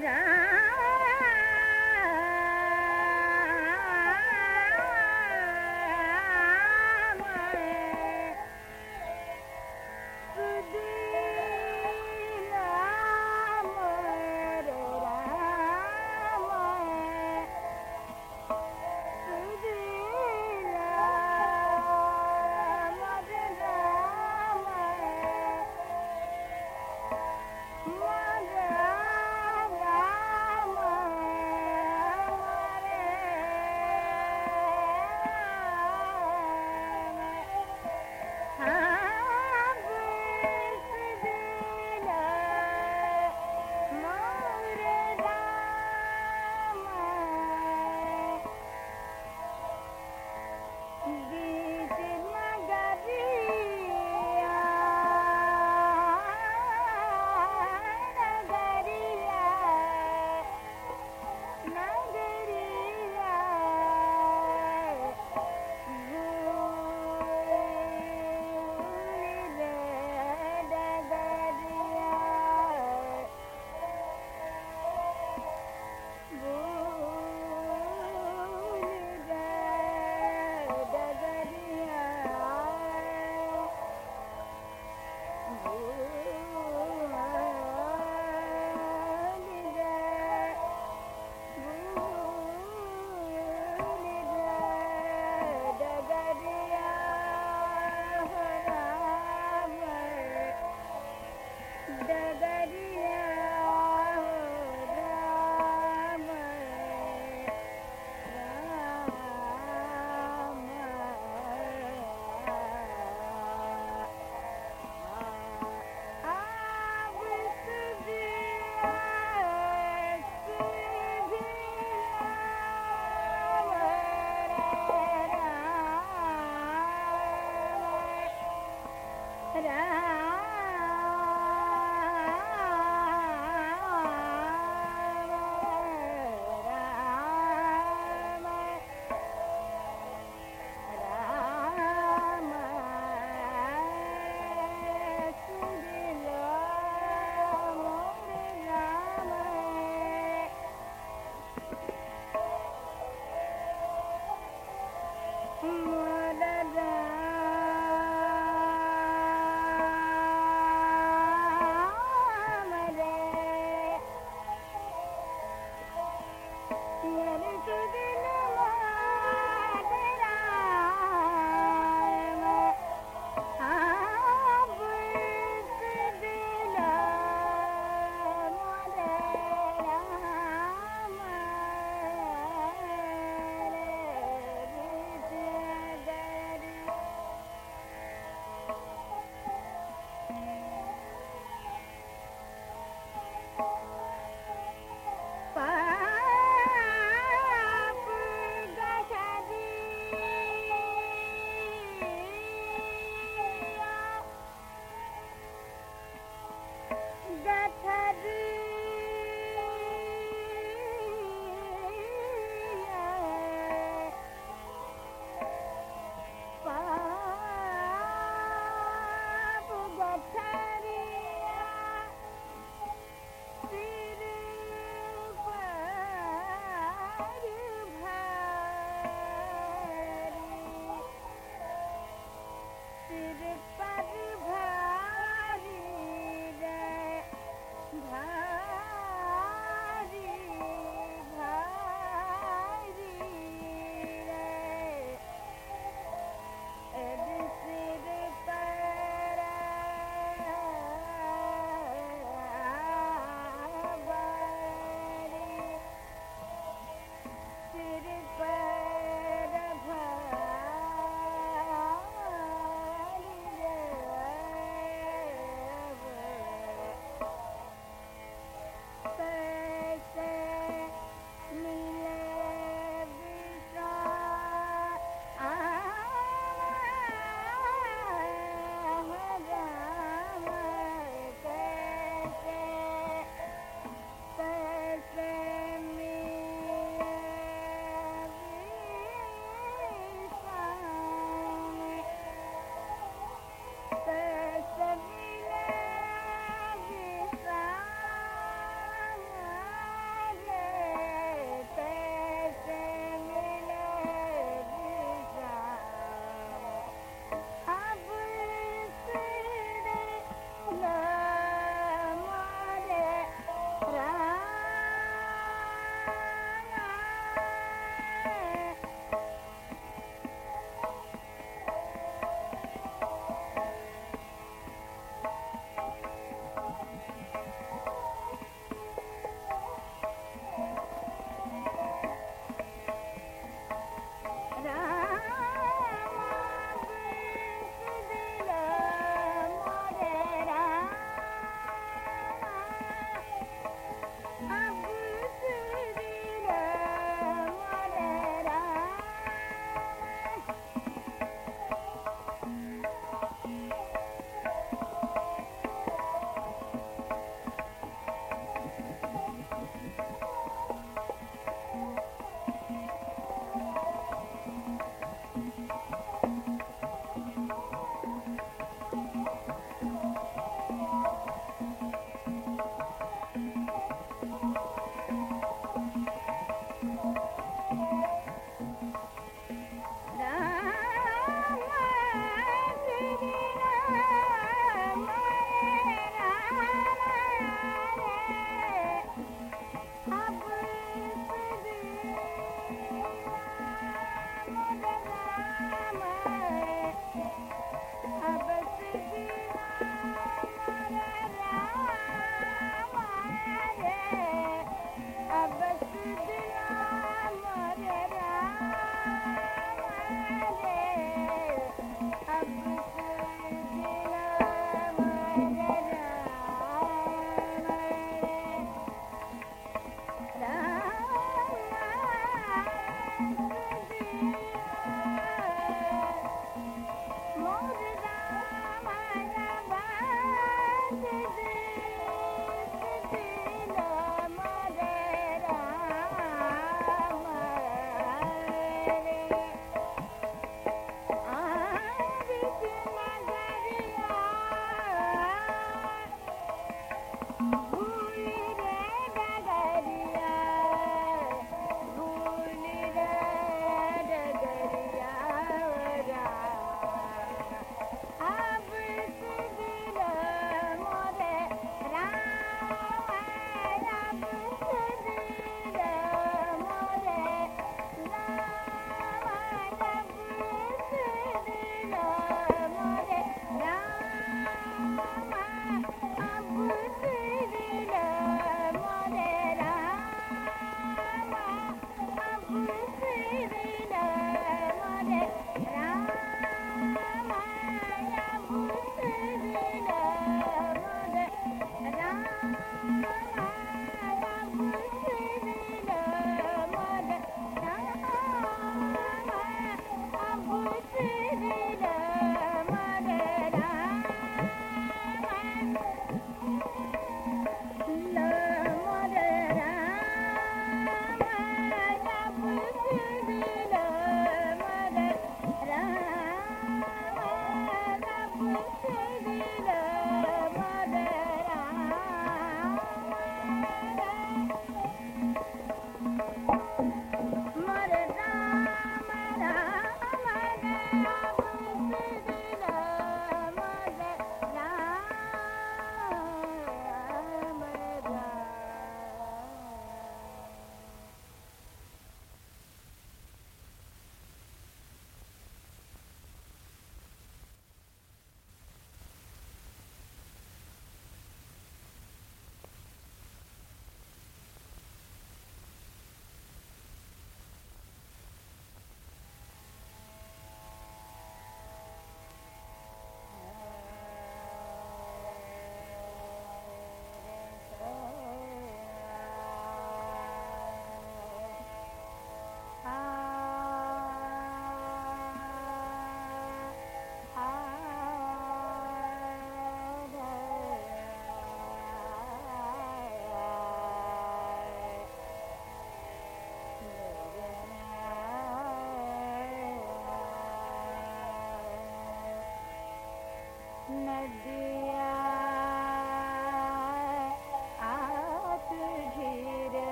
Yeah.